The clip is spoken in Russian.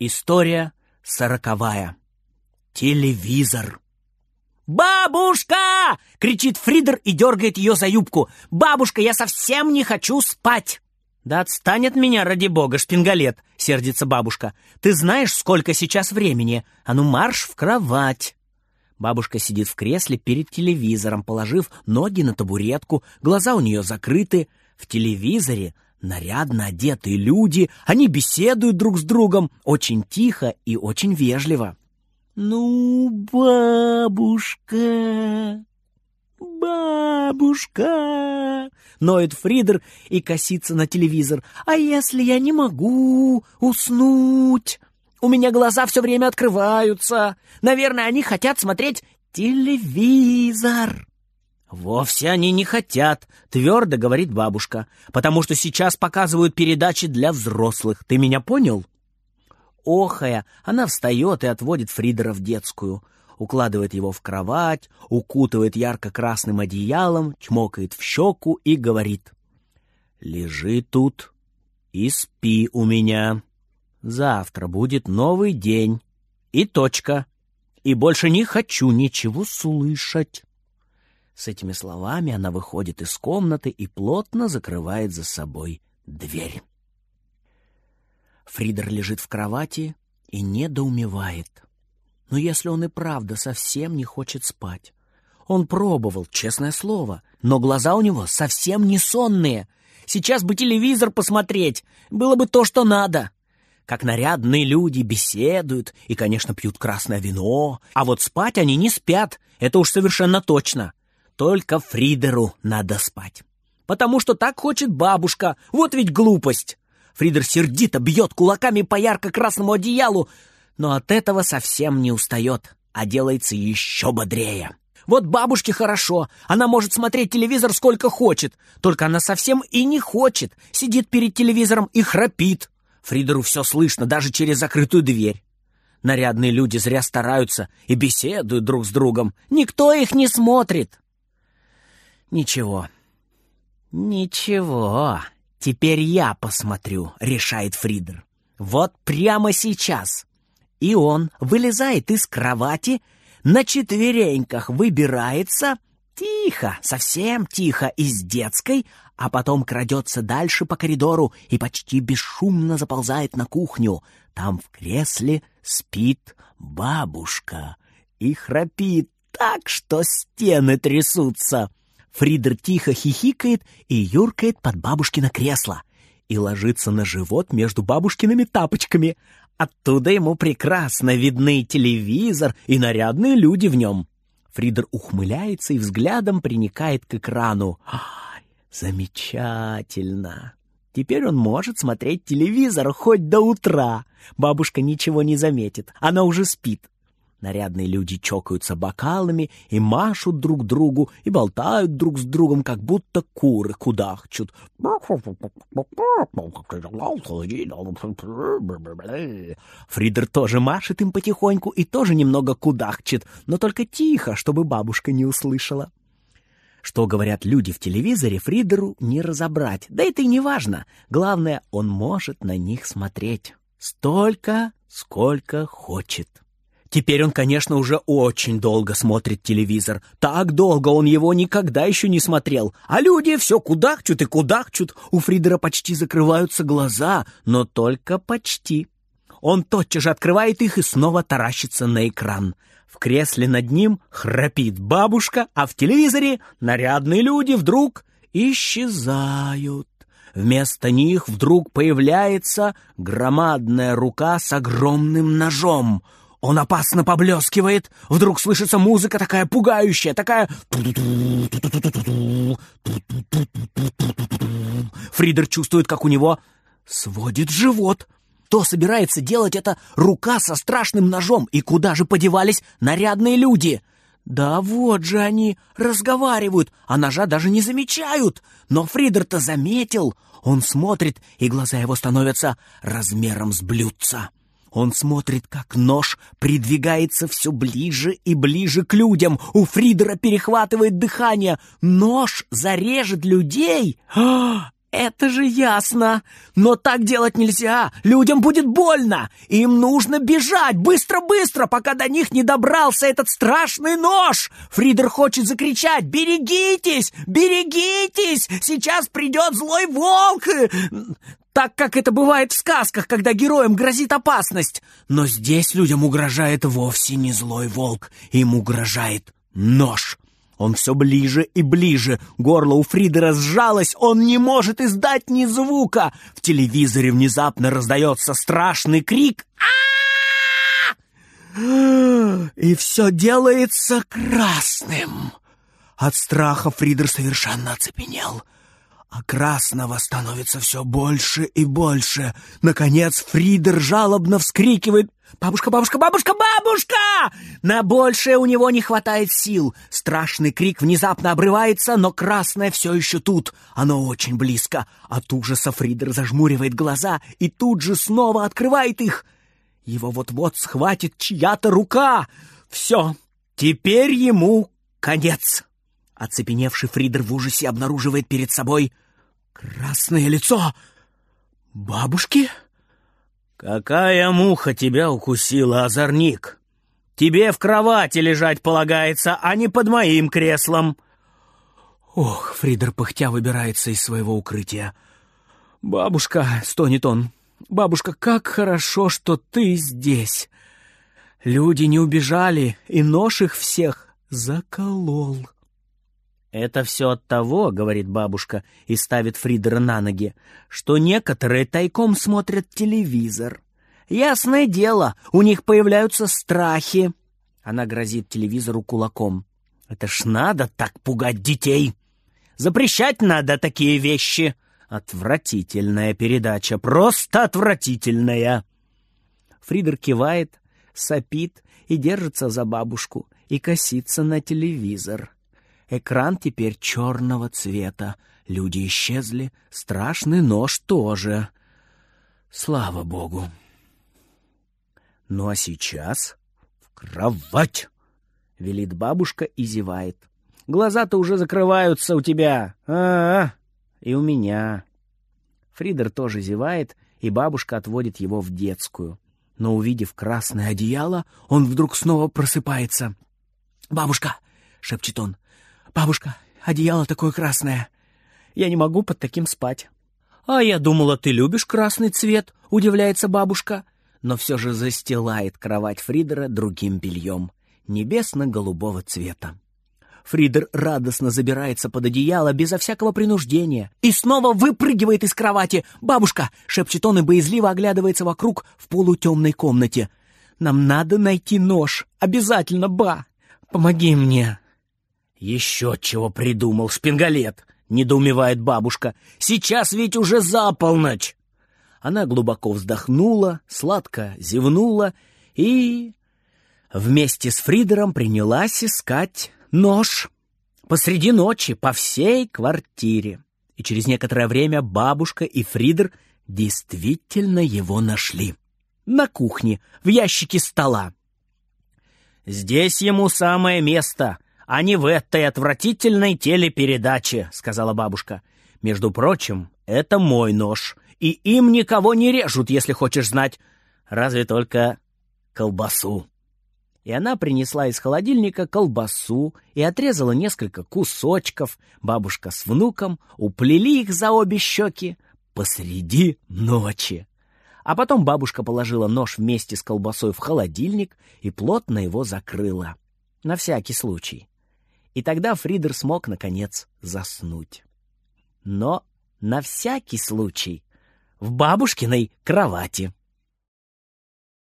История сороковая. Телевизор. «Бабушка!» — кричит Фридер и дергает ее за юбку. «Бабушка, я совсем не хочу спать!» «Да отстань от меня, ради бога, шпингалет!» — сердится бабушка. «Ты знаешь, сколько сейчас времени? А ну марш в кровать!» Бабушка сидит в кресле перед телевизором, положив ноги на табуретку, глаза у нее закрыты. В телевизоре нарядно одетые люди, они беседуют друг с другом очень тихо и очень вежливо. «Ну, бабушка, бабушка!» Ноет Фридер и косится на телевизор. «А если я не могу уснуть?» У меня глаза все время открываются. Наверное, они хотят смотреть телевизор. «Вовсе они не хотят», — твердо говорит бабушка, «потому что сейчас показывают передачи для взрослых. Ты меня понял?» Охая, она встает и отводит Фридера в детскую, укладывает его в кровать, укутывает ярко-красным одеялом, чмокает в щеку и говорит «Лежи тут и спи у меня». Завтра будет новый день. И точка. И больше не хочу ничего слышать. С этими словами она выходит из комнаты и плотно закрывает за собой дверь. Фридер лежит в кровати и недоумевает. Но если он и правда совсем не хочет спать? Он пробовал, честное слово, но глаза у него совсем не сонные. Сейчас бы телевизор посмотреть, было бы то, что надо как нарядные люди беседуют и, конечно, пьют красное вино, а вот спать они не спят, это уж совершенно точно. Только Фридеру надо спать. Потому что так хочет бабушка, вот ведь глупость. Фридер сердито бьет кулаками по ярко-красному одеялу, но от этого совсем не устает, а делается еще бодрее. Вот бабушке хорошо, она может смотреть телевизор сколько хочет, только она совсем и не хочет, сидит перед телевизором и храпит. Фридеру все слышно, даже через закрытую дверь. Нарядные люди зря стараются и беседуют друг с другом. Никто их не смотрит. Ничего. Ничего. Теперь я посмотрю, решает Фридер. Вот прямо сейчас. И он вылезает из кровати, на четвереньках выбирается, тихо, совсем тихо, из детской, а потом крадется дальше по коридору и почти бесшумно заползает на кухню. Там в кресле спит бабушка и храпит так, что стены трясутся. Фридер тихо хихикает и юркает под бабушкино кресло и ложится на живот между бабушкиными тапочками. Оттуда ему прекрасно видны телевизор и нарядные люди в нем. Фридер ухмыляется и взглядом приникает к экрану. Замечательно. Теперь он может смотреть телевизор хоть до утра. Бабушка ничего не заметит, она уже спит. Нарядные люди чокаются бокалами и машут друг другу и болтают друг с другом, как будто куры кудахчут. Фридер тоже машет им потихоньку и тоже немного кудахчет, но только тихо, чтобы бабушка не услышала. Что говорят люди в телевизоре, Фридеру не разобрать. Да это и не важно. Главное, он может на них смотреть. Столько, сколько хочет. Теперь он, конечно, уже очень долго смотрит телевизор. Так долго он его никогда еще не смотрел. А люди все кудахчут и кудахчут. У Фридера почти закрываются глаза, но только почти. Он тотчас же открывает их и снова таращится на экран. В кресле над ним храпит бабушка, а в телевизоре нарядные люди вдруг исчезают. Вместо них вдруг появляется громадная рука с огромным ножом. Он опасно поблескивает. Вдруг слышится музыка такая пугающая, такая... Фридер чувствует, как у него сводит живот. Кто собирается делать это рука со страшным ножом? И куда же подевались нарядные люди? Да вот же они разговаривают, а ножа даже не замечают. Но Фридер-то заметил. Он смотрит, и глаза его становятся размером с блюдца. Он смотрит, как нож придвигается все ближе и ближе к людям. У Фридера перехватывает дыхание. Нож зарежет людей. А, Это же ясно! Но так делать нельзя! Людям будет больно! Им нужно бежать! Быстро-быстро, пока до них не добрался этот страшный нож! Фридер хочет закричать «Берегитесь! Берегитесь! Сейчас придет злой волк!» Так как это бывает в сказках, когда героям грозит опасность. Но здесь людям угрожает вовсе не злой волк. Им угрожает нож. Он все ближе и ближе. Горло у Фридера сжалось, он не может издать ни звука. В телевизоре внезапно раздается страшный крик. а И все делается красным. От страха Фридер совершенно оцепенел. А красного становится все больше и больше. Наконец Фридер жалобно вскрикивает «Бабушка, бабушка, бабушка, бабушка!» На большее у него не хватает сил. Страшный крик внезапно обрывается, но красное все еще тут. Оно очень близко. От ужаса Фридер зажмуривает глаза и тут же снова открывает их. Его вот-вот схватит чья-то рука. Все, теперь ему конец. Оцепеневший Фридер в ужасе обнаруживает перед собой красное лицо бабушки. «Какая муха тебя укусила, озорник? Тебе в кровати лежать полагается, а не под моим креслом!» Ох, Фридер пыхтя выбирается из своего укрытия. «Бабушка!» — стонет он. «Бабушка, как хорошо, что ты здесь!» Люди не убежали, и нож их всех заколол. «Это все от того, — говорит бабушка и ставит Фридера на ноги, — что некоторые тайком смотрят телевизор. Ясное дело, у них появляются страхи». Она грозит телевизору кулаком. «Это ж надо так пугать детей! Запрещать надо такие вещи!» Отвратительная передача, просто отвратительная. Фридер кивает, сопит и держится за бабушку и косится на телевизор. Экран теперь черного цвета. Люди исчезли, страшный нож тоже. Слава богу. Ну а сейчас в кровать, — велит бабушка и зевает. Глаза-то уже закрываются у тебя, а, -а, -а. и у меня. Фридер тоже зевает, и бабушка отводит его в детскую. Но, увидев красное одеяло, он вдруг снова просыпается. «Бабушка!» — шепчет он. «Бабушка, одеяло такое красное. Я не могу под таким спать». «А я думала, ты любишь красный цвет», — удивляется бабушка. Но все же застилает кровать Фридера другим бельем, небесно-голубого цвета. Фридер радостно забирается под одеяло безо всякого принуждения и снова выпрыгивает из кровати. «Бабушка!» — шепчет он и боязливо оглядывается вокруг в полутемной комнате. «Нам надо найти нож. Обязательно, ба! Помоги мне!» «Еще чего придумал, шпингалет!» — недоумевает бабушка. «Сейчас ведь уже за полночь!» Она глубоко вздохнула, сладко зевнула и... Вместе с Фридером принялась искать нож. Посреди ночи по всей квартире. И через некоторое время бабушка и Фридер действительно его нашли. На кухне, в ящике стола. «Здесь ему самое место», а не в этой отвратительной телепередаче», — сказала бабушка. «Между прочим, это мой нож, и им никого не режут, если хочешь знать, разве только колбасу». И она принесла из холодильника колбасу и отрезала несколько кусочков. Бабушка с внуком уплели их за обе щеки посреди ночи. А потом бабушка положила нож вместе с колбасой в холодильник и плотно его закрыла. На всякий случай. И тогда Фридер смог, наконец, заснуть. Но на всякий случай в бабушкиной кровати.